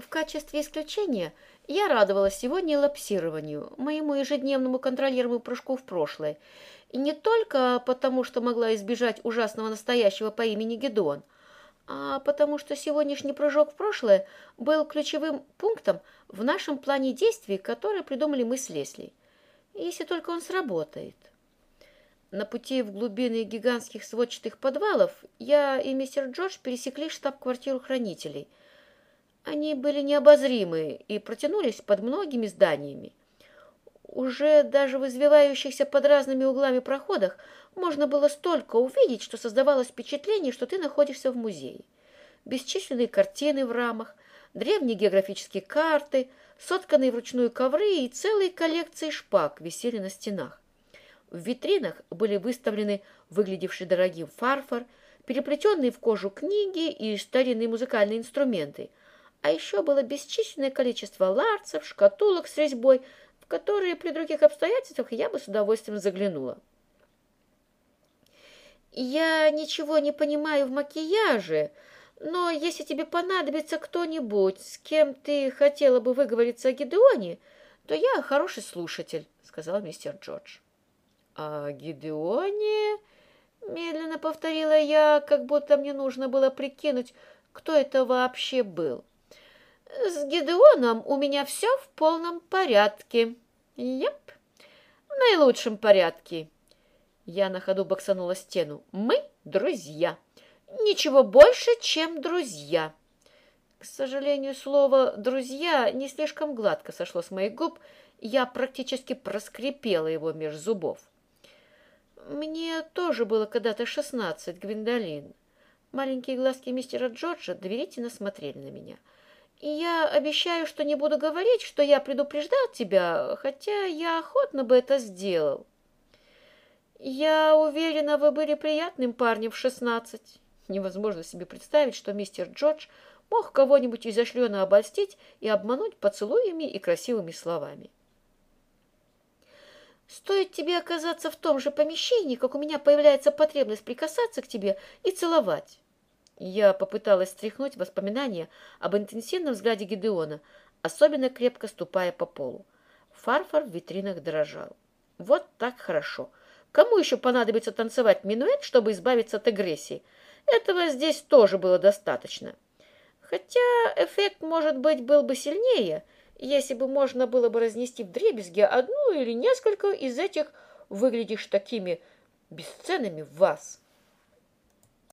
В качестве исключения я радовалась сегодня лапсированию, моему ежедневному контролируемому прыжку в прошлое. И не только потому, что могла избежать ужасного настоящего по имени Гедеон, а потому что сегодняшний прыжок в прошлое был ключевым пунктом в нашем плане действий, который придумали мы с Лесли. Если только он сработает. На пути в глубины гигантских сводчатых подвалов я и мистер Джордж пересекли штаб-квартиру хранителей – они были необозримы и протянулись под многими зданиями. Уже даже в извивающихся под разными углами проходах можно было столько увидеть, что создавалось впечатление, что ты находишься в музее. Бесчисленные картины в рамах, древние географические карты, сотканные вручную ковры и целые коллекции шпаг висели на стенах. В витринах были выставлены выглядевший дорогим фарфор, переплетенные в кожу книги и старинные музыкальные инструменты – а еще было бесчисленное количество ларцев, шкатулок с резьбой, в которые при других обстоятельствах я бы с удовольствием заглянула. «Я ничего не понимаю в макияже, но если тебе понадобится кто-нибудь, с кем ты хотела бы выговориться о Гидеоне, то я хороший слушатель», — сказал мистер Джордж. «О Гидеоне?» — медленно повторила я, как будто мне нужно было прикинуть, кто это вообще был. С Гедеоном у меня все в полном порядке. Еп, в наилучшем порядке. Я на ходу боксанула стену. Мы друзья. Ничего больше, чем друзья. К сожалению, слово «друзья» не слишком гладко сошло с моих губ, я практически проскрипела его меж зубов. Мне тоже было когда-то шестнадцать, Гвиндолин. Маленькие глазки мистера Джорджа доверительно смотрели на меня – я обещаю, что не буду говорить, что я предупреждал тебя, хотя я охотно бы это сделал. Я уверена, вы были приятным парнем в шестнадцать. Невозможно себе представить, что мистер Джордж мог кого-нибудь изощренно обольстить и обмануть поцелуями и красивыми словами. Стоит тебе оказаться в том же помещении, как у меня появляется потребность прикасаться к тебе и целовать. Я попыталась стряхнуть воспоминания об интенсивном взгляде Гидеона, особенно крепко ступая по полу. Фарфор в витринах дрожал. Вот так хорошо. Кому еще понадобится танцевать минуэт, чтобы избавиться от агрессии? Этого здесь тоже было достаточно. Хотя эффект, может быть, был бы сильнее, если бы можно было бы разнести в дребезги одну или несколько из этих выглядишь такими бесценными вас.